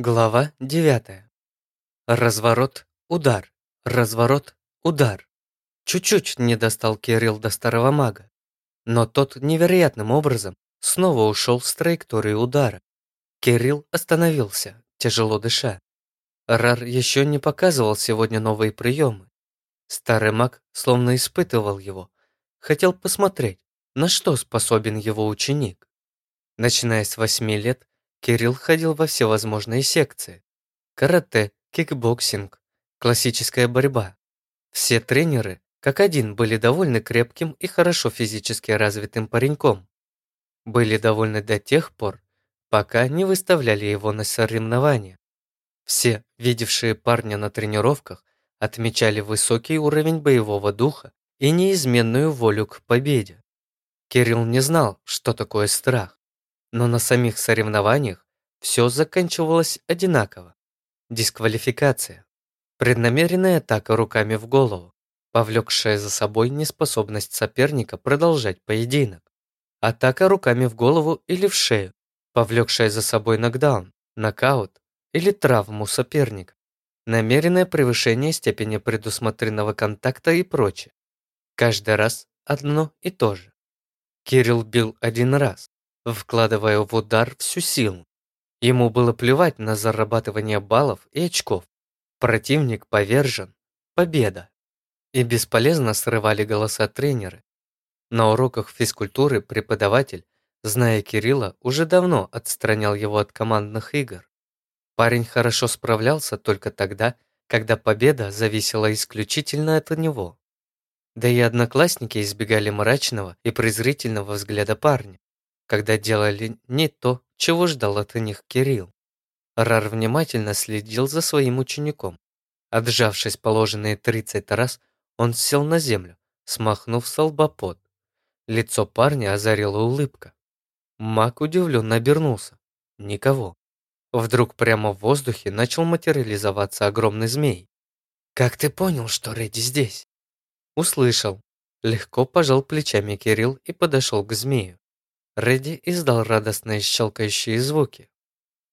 Глава 9. Разворот, удар, разворот, удар. Чуть-чуть не достал Кирилл до старого мага, но тот невероятным образом снова ушел с траектории удара. Кирилл остановился, тяжело дыша. Рар еще не показывал сегодня новые приемы. Старый маг словно испытывал его, хотел посмотреть, на что способен его ученик. Начиная с восьми лет, Кирилл ходил во все возможные секции. Карате, кикбоксинг, классическая борьба. Все тренеры, как один, были довольны крепким и хорошо физически развитым пареньком. Были довольны до тех пор, пока не выставляли его на соревнования. Все, видевшие парня на тренировках, отмечали высокий уровень боевого духа и неизменную волю к победе. Кирилл не знал, что такое страх. Но на самих соревнованиях все заканчивалось одинаково. Дисквалификация. Преднамеренная атака руками в голову, повлекшая за собой неспособность соперника продолжать поединок. Атака руками в голову или в шею, повлекшая за собой нокдаун, нокаут или травму соперника. Намеренное превышение степени предусмотренного контакта и прочее. Каждый раз одно и то же. Кирилл бил один раз, вкладывая в удар всю силу. Ему было плевать на зарабатывание баллов и очков. Противник повержен. Победа. И бесполезно срывали голоса тренеры. На уроках физкультуры преподаватель, зная Кирилла, уже давно отстранял его от командных игр. Парень хорошо справлялся только тогда, когда победа зависела исключительно от него. Да и одноклассники избегали мрачного и презрительного взгляда парня когда делали не то, чего ждал от них Кирилл. Рар внимательно следил за своим учеником. Отжавшись положенные 30 раз, он сел на землю, смахнув с. Лицо парня озарила улыбка. Маг удивленно обернулся. Никого. Вдруг прямо в воздухе начал материализоваться огромный змей. «Как ты понял, что Редди здесь?» «Услышал». Легко пожал плечами Кирилл и подошел к змею. Редди издал радостные щелкающие звуки.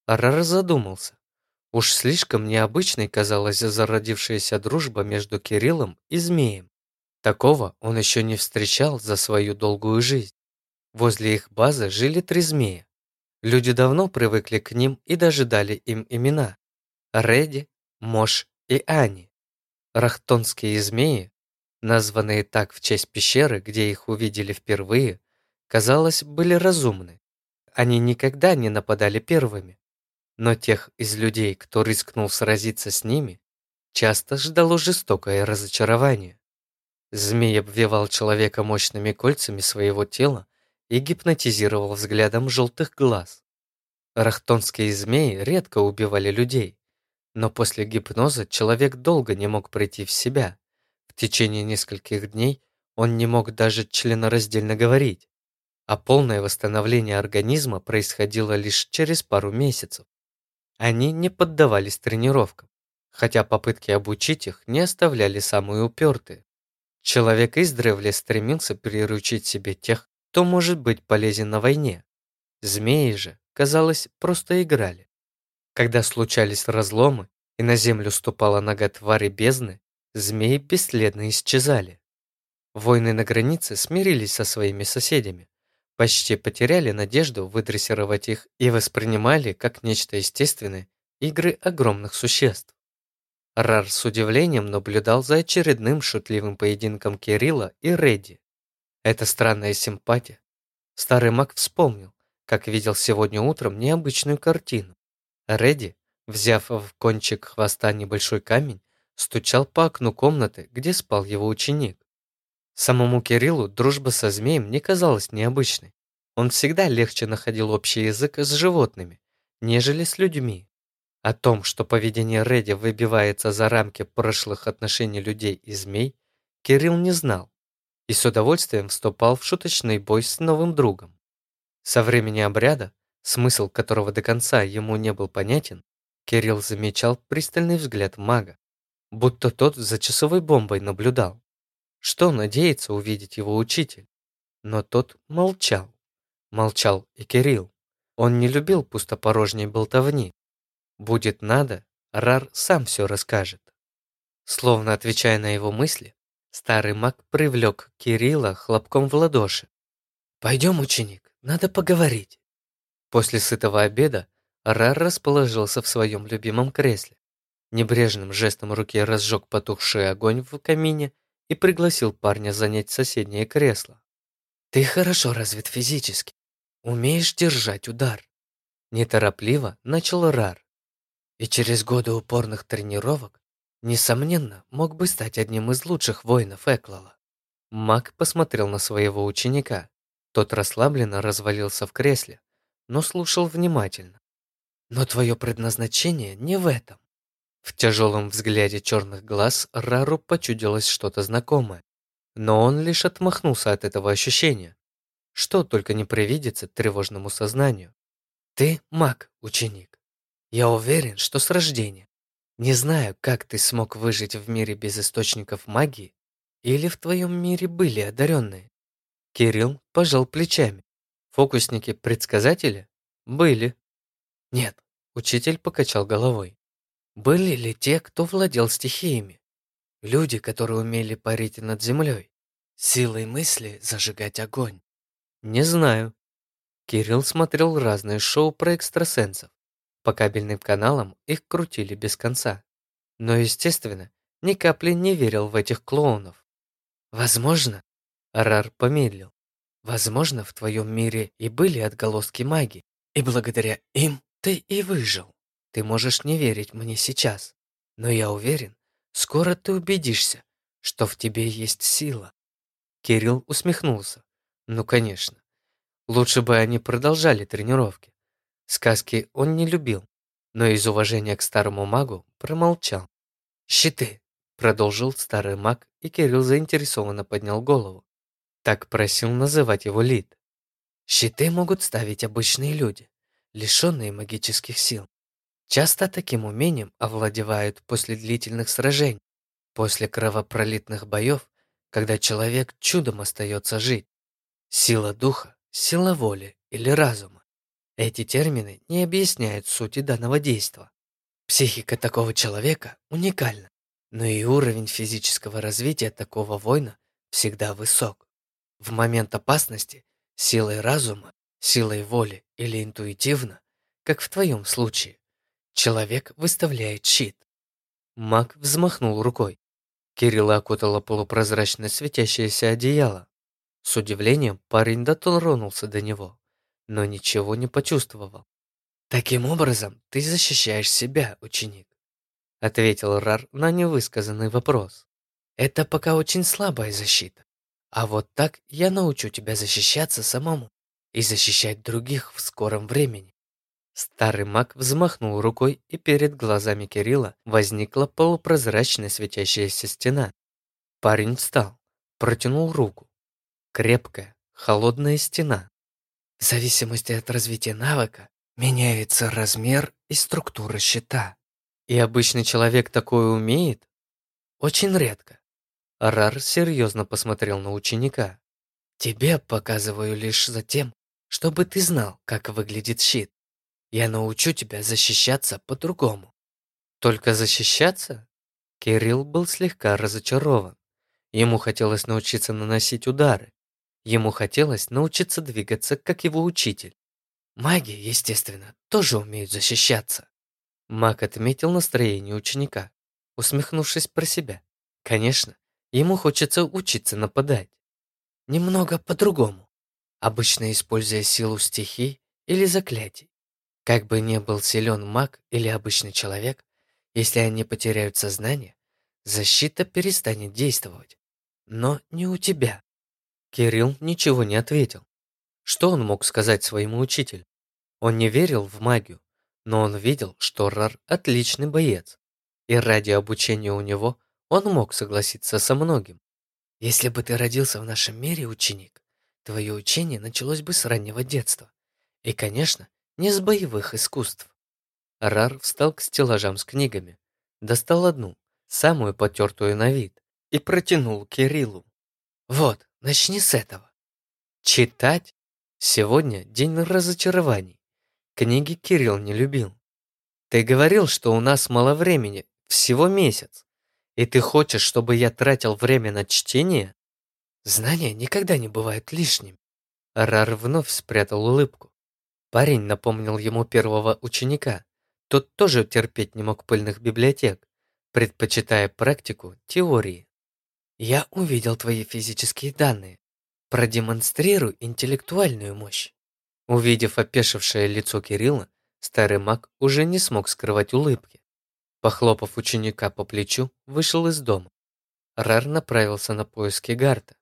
Арар задумался. Уж слишком необычной казалась зародившаяся дружба между Кириллом и Змеем. Такого он еще не встречал за свою долгую жизнь. Возле их базы жили три змея. Люди давно привыкли к ним и даже дали им имена. Редди, Мош и Ани. Рахтонские змеи, названные так в честь пещеры, где их увидели впервые, казалось, были разумны. Они никогда не нападали первыми. Но тех из людей, кто рискнул сразиться с ними, часто ждало жестокое разочарование. Змей обвивал человека мощными кольцами своего тела и гипнотизировал взглядом желтых глаз. Рахтонские змеи редко убивали людей, но после гипноза человек долго не мог прийти в себя. В течение нескольких дней он не мог даже членораздельно говорить а полное восстановление организма происходило лишь через пару месяцев. Они не поддавались тренировкам, хотя попытки обучить их не оставляли самые упертые. Человек издревле стремился приручить себе тех, кто может быть полезен на войне. Змеи же, казалось, просто играли. Когда случались разломы, и на землю ступала нога твари бездны, змеи бесследно исчезали. Войны на границе смирились со своими соседями, почти потеряли надежду выдрессировать их и воспринимали как нечто естественное игры огромных существ. Рар с удивлением наблюдал за очередным шутливым поединком Кирилла и Редди. Это странная симпатия. Старый маг вспомнил, как видел сегодня утром необычную картину. Редди, взяв в кончик хвоста небольшой камень, стучал по окну комнаты, где спал его ученик. Самому Кириллу дружба со змеем не казалась необычной. Он всегда легче находил общий язык с животными, нежели с людьми. О том, что поведение Редди выбивается за рамки прошлых отношений людей и змей, Кирилл не знал и с удовольствием вступал в шуточный бой с новым другом. Со времени обряда, смысл которого до конца ему не был понятен, Кирилл замечал пристальный взгляд мага, будто тот за часовой бомбой наблюдал. Что надеется увидеть его учитель? Но тот молчал. Молчал и Кирилл. Он не любил пустопорожней болтовни. Будет надо, Рар сам все расскажет. Словно отвечая на его мысли, старый маг привлек Кирилла хлопком в ладоши. «Пойдем, ученик, надо поговорить». После сытого обеда Рар расположился в своем любимом кресле. Небрежным жестом руки разжег потухший огонь в камине и пригласил парня занять соседнее кресло. «Ты хорошо развит физически, умеешь держать удар». Неторопливо начал Рар. И через годы упорных тренировок, несомненно, мог бы стать одним из лучших воинов Эклала. Маг посмотрел на своего ученика. Тот расслабленно развалился в кресле, но слушал внимательно. «Но твое предназначение не в этом. В тяжелом взгляде черных глаз Рару почудилось что-то знакомое, но он лишь отмахнулся от этого ощущения. Что только не привидится тревожному сознанию. Ты маг, ученик. Я уверен, что с рождения. Не знаю, как ты смог выжить в мире без источников магии, или в твоем мире были одаренные. Кирилл пожал плечами. Фокусники-предсказатели? Были. Нет, учитель покачал головой. Были ли те, кто владел стихиями? Люди, которые умели парить над землей, силой мысли зажигать огонь? Не знаю. Кирилл смотрел разные шоу про экстрасенсов. По кабельным каналам их крутили без конца. Но, естественно, ни капли не верил в этих клоунов. Возможно, Рар помедлил. Возможно, в твоем мире и были отголоски магии, и благодаря им ты и выжил. Ты можешь не верить мне сейчас, но я уверен, скоро ты убедишься, что в тебе есть сила. Кирилл усмехнулся. Ну, конечно. Лучше бы они продолжали тренировки. Сказки он не любил, но из уважения к старому магу промолчал. «Щиты!» — продолжил старый маг, и Кирилл заинтересованно поднял голову. Так просил называть его Лид. «Щиты могут ставить обычные люди, лишенные магических сил. Часто таким умением овладевают после длительных сражений, после кровопролитных боев, когда человек чудом остается жить. Сила духа, сила воли или разума. Эти термины не объясняют сути данного действа. Психика такого человека уникальна, но и уровень физического развития такого воина всегда высок. В момент опасности силой разума, силой воли или интуитивно, как в твоем случае, Человек выставляет щит. Маг взмахнул рукой. Кирилла окутало полупрозрачное светящееся одеяло. С удивлением парень дотронулся до него, но ничего не почувствовал. «Таким образом ты защищаешь себя, ученик», ответил Рар на невысказанный вопрос. «Это пока очень слабая защита. А вот так я научу тебя защищаться самому и защищать других в скором времени. Старый маг взмахнул рукой, и перед глазами Кирилла возникла полупрозрачная светящаяся стена. Парень встал, протянул руку. Крепкая, холодная стена. В зависимости от развития навыка меняется размер и структура щита. И обычный человек такое умеет? Очень редко. Рар серьезно посмотрел на ученика. Тебе показываю лишь за тем, чтобы ты знал, как выглядит щит. Я научу тебя защищаться по-другому. Только защищаться? Кирилл был слегка разочарован. Ему хотелось научиться наносить удары. Ему хотелось научиться двигаться, как его учитель. Маги, естественно, тоже умеют защищаться. Маг отметил настроение ученика, усмехнувшись про себя. Конечно, ему хочется учиться нападать. Немного по-другому, обычно используя силу стихий или заклятий. Как бы ни был силен маг или обычный человек, если они потеряют сознание, защита перестанет действовать. Но не у тебя. Кирилл ничего не ответил. Что он мог сказать своему учителю? Он не верил в магию, но он видел, что Рар отличный боец. И ради обучения у него он мог согласиться со многим. Если бы ты родился в нашем мире, ученик, твое учение началось бы с раннего детства. И, конечно, не с боевых искусств. Рар встал к стеллажам с книгами, достал одну, самую потертую на вид, и протянул Кириллу. «Вот, начни с этого. Читать? Сегодня день разочарований. Книги Кирилл не любил. Ты говорил, что у нас мало времени, всего месяц. И ты хочешь, чтобы я тратил время на чтение? Знания никогда не бывают лишним. Рар вновь спрятал улыбку. Парень напомнил ему первого ученика. Тот тоже терпеть не мог пыльных библиотек, предпочитая практику теории. Я увидел твои физические данные. Продемонстрируй интеллектуальную мощь. Увидев опешившее лицо Кирилла, старый маг уже не смог скрывать улыбки. Похлопав ученика по плечу, вышел из дома. Рар направился на поиски Гарта.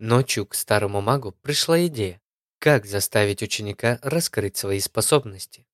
Ночью к старому магу пришла идея, как заставить ученика раскрыть свои способности.